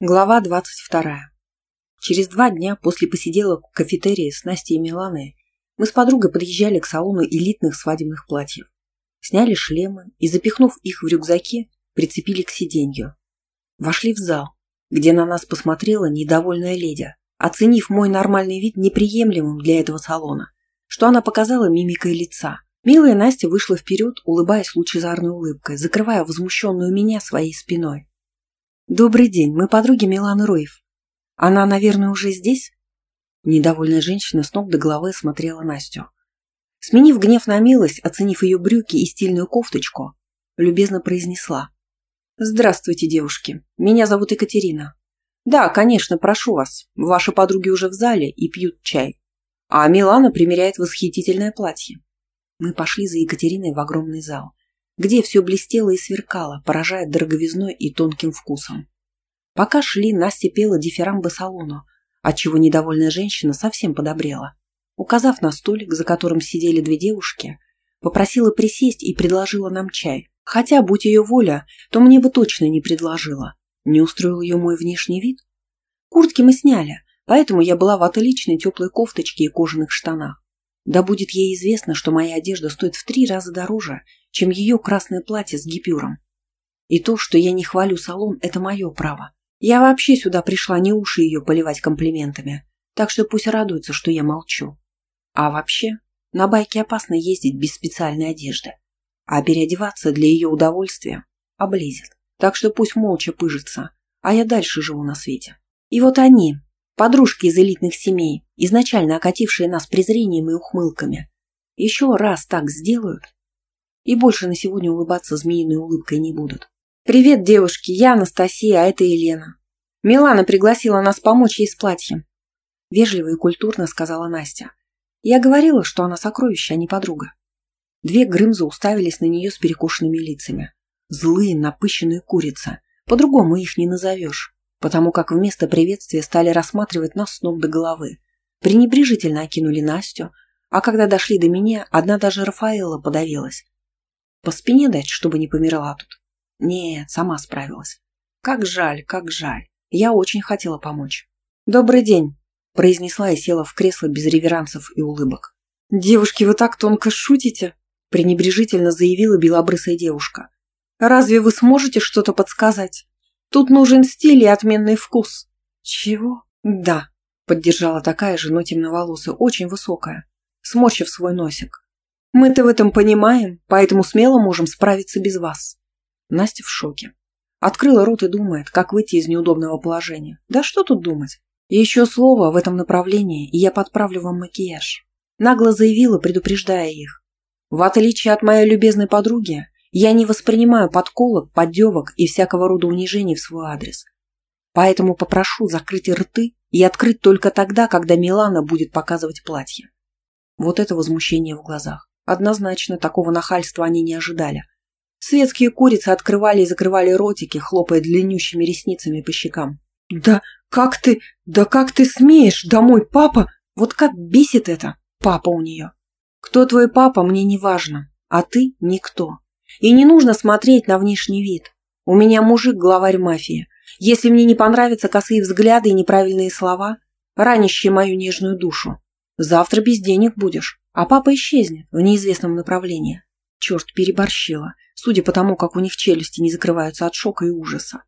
Глава 22. Через два дня после посиделок в кафетерии с Настей и Миланой мы с подругой подъезжали к салону элитных свадебных платьев. Сняли шлемы и, запихнув их в рюкзаки, прицепили к сиденью. Вошли в зал, где на нас посмотрела недовольная леди, оценив мой нормальный вид неприемлемым для этого салона, что она показала мимикой лица. Милая Настя вышла вперед, улыбаясь лучезарной улыбкой, закрывая возмущенную меня своей спиной. «Добрый день, мы подруги Миланы Роев. Она, наверное, уже здесь?» Недовольная женщина с ног до головы смотрела Настю. Сменив гнев на милость, оценив ее брюки и стильную кофточку, любезно произнесла. «Здравствуйте, девушки. Меня зовут Екатерина. Да, конечно, прошу вас. Ваши подруги уже в зале и пьют чай. А Милана примеряет восхитительное платье». Мы пошли за Екатериной в огромный зал где все блестело и сверкало, поражая дороговизной и тонким вкусом. Пока шли, Настя пела дифирамбы салону, отчего недовольная женщина совсем подобрела. Указав на столик, за которым сидели две девушки, попросила присесть и предложила нам чай. Хотя, будь ее воля, то мне бы точно не предложила. Не устроил ее мой внешний вид? Куртки мы сняли, поэтому я была в отличной теплой кофточке и кожаных штанах. Да будет ей известно, что моя одежда стоит в три раза дороже, чем ее красное платье с гипюром. И то, что я не хвалю салон, это мое право. Я вообще сюда пришла не уши ее поливать комплиментами, так что пусть радуется, что я молчу. А вообще, на байке опасно ездить без специальной одежды, а переодеваться для ее удовольствия облезет. Так что пусть молча пыжится, а я дальше живу на свете. И вот они, подружки из элитных семей, изначально окатившие нас презрением и ухмылками, еще раз так сделают, и больше на сегодня улыбаться змеиной улыбкой не будут. «Привет, девушки, я Анастасия, а это Елена. Милана пригласила нас помочь ей с платьем». Вежливо и культурно сказала Настя. Я говорила, что она сокровище, а не подруга. Две Грымзы уставились на нее с перекошенными лицами. Злые, напыщенные курицы. По-другому их не назовешь, потому как вместо приветствия стали рассматривать нас с ног до головы. Пренебрежительно окинули Настю, а когда дошли до меня, одна даже Рафаэла подавилась, по спине дать, чтобы не померла тут? Нет, сама справилась. Как жаль, как жаль. Я очень хотела помочь. «Добрый день», – произнесла и села в кресло без реверансов и улыбок. «Девушки, вы так тонко шутите?» – пренебрежительно заявила белобрысая девушка. «Разве вы сможете что-то подсказать? Тут нужен стиль и отменный вкус». «Чего?» «Да», – поддержала такая же, но темноволосая, очень высокая, сморщив свой носик. Мы-то в этом понимаем, поэтому смело можем справиться без вас. Настя в шоке. Открыла рот и думает, как выйти из неудобного положения. Да что тут думать? Еще слово в этом направлении, и я подправлю вам макияж. Нагло заявила, предупреждая их. В отличие от моей любезной подруги, я не воспринимаю подколок, поддевок и всякого рода унижений в свой адрес. Поэтому попрошу закрыть рты и открыть только тогда, когда Милана будет показывать платье. Вот это возмущение в глазах. Однозначно, такого нахальства они не ожидали. Светские курицы открывали и закрывали ротики, хлопая длиннющими ресницами по щекам. «Да как ты, да как ты смеешь, да мой папа, вот как бесит это, папа у нее. Кто твой папа, мне не важно, а ты никто. И не нужно смотреть на внешний вид. У меня мужик главарь мафии. Если мне не понравятся косые взгляды и неправильные слова, ранящие мою нежную душу, завтра без денег будешь а папа исчезнет в неизвестном направлении. Черт, переборщила, судя по тому, как у них челюсти не закрываются от шока и ужаса.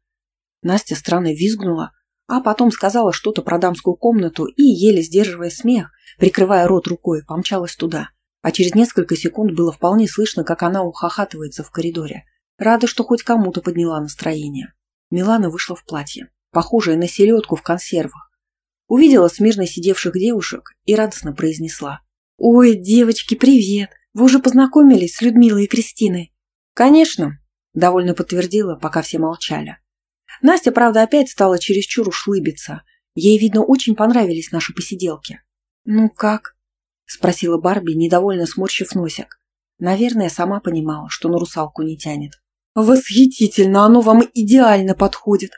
Настя странно визгнула, а потом сказала что-то про дамскую комнату и, еле сдерживая смех, прикрывая рот рукой, помчалась туда. А через несколько секунд было вполне слышно, как она ухахатывается в коридоре. Рада, что хоть кому-то подняла настроение. Милана вышла в платье, похожее на селедку в консервах. Увидела смирно сидевших девушек и радостно произнесла. «Ой, девочки, привет! Вы уже познакомились с Людмилой и Кристиной?» «Конечно», – довольно подтвердила, пока все молчали. Настя, правда, опять стала чересчур уж лыбиться. Ей, видно, очень понравились наши посиделки. «Ну как?» – спросила Барби, недовольно сморщив носик. Наверное, сама понимала, что на русалку не тянет. «Восхитительно! Оно вам идеально подходит!»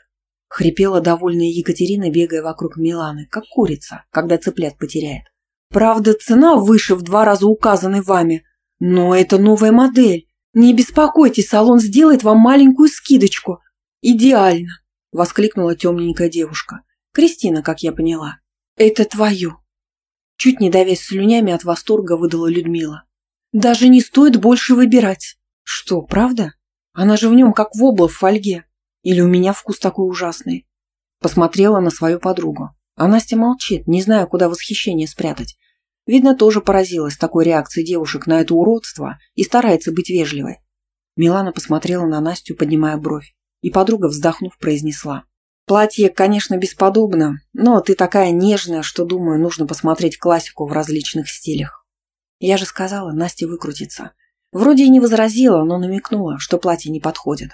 Хрипела довольная Екатерина, бегая вокруг Миланы, как курица, когда цыплят потеряет. Правда, цена выше в два раза указанной вами, но это новая модель. Не беспокойтесь, салон сделает вам маленькую скидочку. Идеально. Воскликнула темненькая девушка. Кристина, как я поняла. Это твое. Чуть не давясь слюнями от восторга выдала Людмила. Даже не стоит больше выбирать. Что, правда? Она же в нем как вобла в фольге. Или у меня вкус такой ужасный? Посмотрела на свою подругу. А Настя молчит, не зная, куда восхищение спрятать. Видно, тоже поразилась такой реакцией девушек на это уродство и старается быть вежливой. Милана посмотрела на Настю, поднимая бровь, и подруга, вздохнув, произнесла. «Платье, конечно, бесподобно, но ты такая нежная, что, думаю, нужно посмотреть классику в различных стилях». Я же сказала, Настя выкрутится. Вроде и не возразила, но намекнула, что платье не подходит.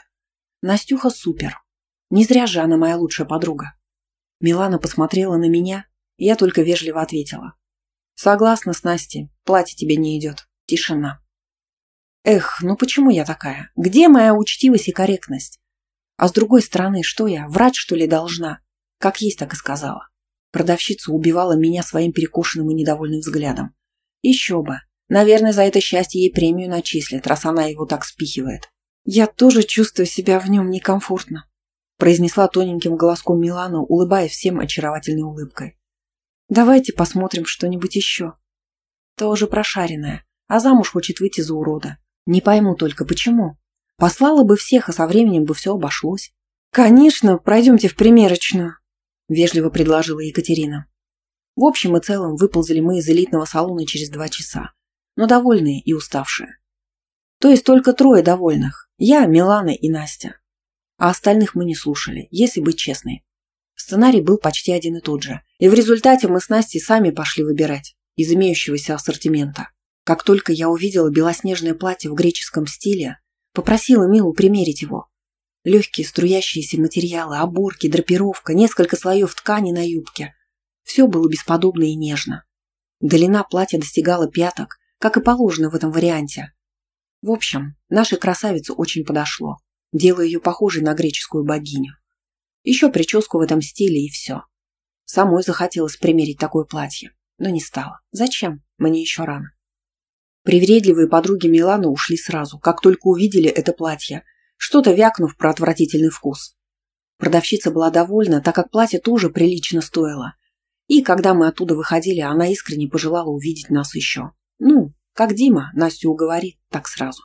Настюха супер. Не зря же она моя лучшая подруга. Милана посмотрела на меня, и я только вежливо ответила. Согласна с Настей, платье тебе не идет. Тишина. Эх, ну почему я такая? Где моя учтивость и корректность? А с другой стороны, что я, врать что ли должна? Как есть, так и сказала. Продавщица убивала меня своим перекошенным и недовольным взглядом. Еще бы. Наверное, за это счастье ей премию начислят, раз она его так спихивает. Я тоже чувствую себя в нем некомфортно, произнесла тоненьким голоском Милана, улыбаясь всем очаровательной улыбкой. Давайте посмотрим что-нибудь еще. Тоже прошаренная, а замуж хочет выйти за урода. Не пойму только, почему. Послала бы всех, а со временем бы все обошлось. «Конечно, пройдемте в примерочную», – вежливо предложила Екатерина. В общем и целом выползли мы из элитного салона через два часа, но довольные и уставшие. То есть только трое довольных – я, Милана и Настя. А остальных мы не слушали, если быть честной. Сценарий был почти один и тот же, и в результате мы с Настей сами пошли выбирать из имеющегося ассортимента. Как только я увидела белоснежное платье в греческом стиле, попросила Милу примерить его. Легкие струящиеся материалы, оборки, драпировка, несколько слоев ткани на юбке. Все было бесподобно и нежно. Длина платья достигала пяток, как и положено в этом варианте. В общем, нашей красавице очень подошло, делая ее похожей на греческую богиню. Еще прическу в этом стиле и все. Самой захотелось примерить такое платье, но не стало. Зачем? Мне еще рано. Привередливые подруги Миланы ушли сразу, как только увидели это платье, что-то вякнув про отвратительный вкус. Продавщица была довольна, так как платье тоже прилично стоило. И когда мы оттуда выходили, она искренне пожелала увидеть нас еще. Ну, как Дима Настю уговорит, так сразу.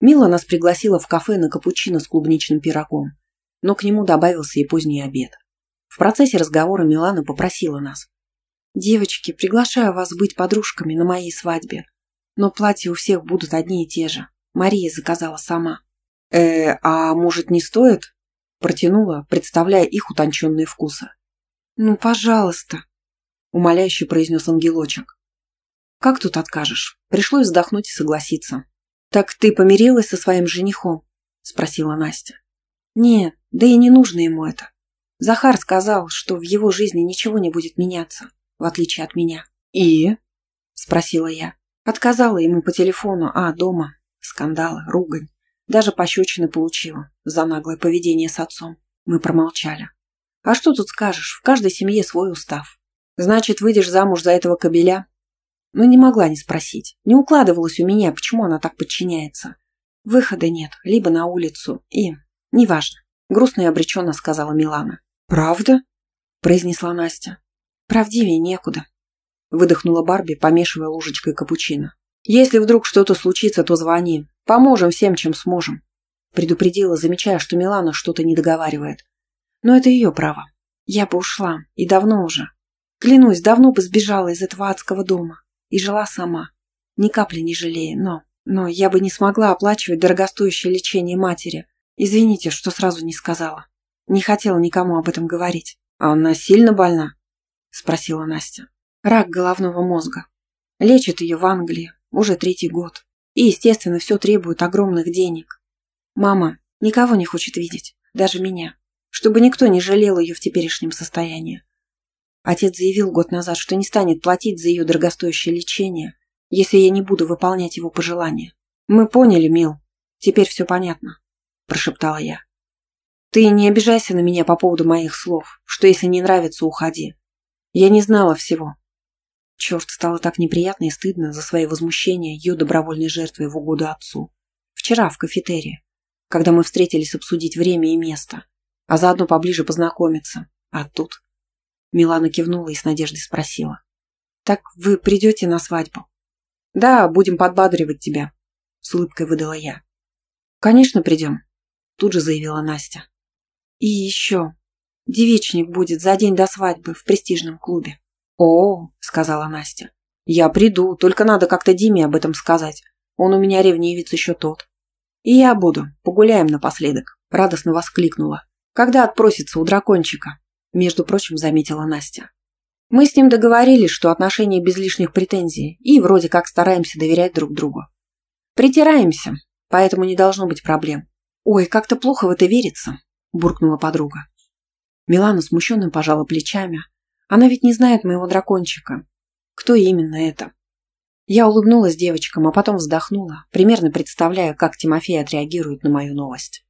Мила нас пригласила в кафе на капучино с клубничным пирогом но к нему добавился и поздний обед. В процессе разговора Милана попросила нас. «Девочки, приглашаю вас быть подружками на моей свадьбе. Но платья у всех будут одни и те же. Мария заказала сама». «Э, а может, не стоит?» Протянула, представляя их утонченные вкусы. «Ну, пожалуйста», — умоляюще произнес ангелочек. «Как тут откажешь?» Пришлось вздохнуть и согласиться. «Так ты помирилась со своим женихом?» — спросила Настя. «Нет, да и не нужно ему это. Захар сказал, что в его жизни ничего не будет меняться, в отличие от меня. «И?» – спросила я. Отказала ему по телефону, а дома – скандалы, ругань. Даже пощечины получила за наглое поведение с отцом. Мы промолчали. А что тут скажешь, в каждой семье свой устав. Значит, выйдешь замуж за этого кобеля? Ну, не могла не спросить. Не укладывалось у меня, почему она так подчиняется. Выхода нет, либо на улицу, и... Неважно грустно и обреченно сказала Милана. «Правда?» – произнесла Настя. «Правдивее некуда», – выдохнула Барби, помешивая ложечкой капучино. «Если вдруг что-то случится, то звони. Поможем всем, чем сможем», – предупредила, замечая, что Милана что-то не договаривает. «Но это ее право. Я бы ушла, и давно уже. Клянусь, давно бы сбежала из этого адского дома и жила сама, ни капли не жалея, но... Но я бы не смогла оплачивать дорогостоящее лечение матери, Извините, что сразу не сказала. Не хотела никому об этом говорить. А она сильно больна? Спросила Настя. Рак головного мозга. Лечат ее в Англии уже третий год. И, естественно, все требует огромных денег. Мама никого не хочет видеть, даже меня, чтобы никто не жалел ее в теперешнем состоянии. Отец заявил год назад, что не станет платить за ее дорогостоящее лечение, если я не буду выполнять его пожелания. Мы поняли, Мил. Теперь все понятно прошептала я. «Ты не обижайся на меня по поводу моих слов, что если не нравится, уходи. Я не знала всего». Черт, стало так неприятно и стыдно за свои возмущения ее добровольной жертвой в угоду отцу. Вчера в кафетерии, когда мы встретились обсудить время и место. а заодно поближе познакомиться. А тут... Милана кивнула и с надеждой спросила. «Так вы придете на свадьбу?» «Да, будем подбадривать тебя», — с улыбкой выдала я. «Конечно, придем», — тут же заявила Настя. «И еще. Девичник будет за день до свадьбы в престижном клубе». «О», — сказала Настя. «Я приду, только надо как-то Диме об этом сказать. Он у меня ревнивец еще тот». «И я буду. Погуляем напоследок», — радостно воскликнула. «Когда отпросится у дракончика?» Между прочим, заметила Настя. Мы с ним договорились, что отношения без лишних претензий, и вроде как стараемся доверять друг другу. Притираемся, поэтому не должно быть проблем. Ой, как-то плохо в это верится, буркнула подруга. Милана смущенно пожала плечами. Она ведь не знает моего дракончика. Кто именно это? Я улыбнулась девочкам, а потом вздохнула, примерно представляя, как Тимофей отреагирует на мою новость.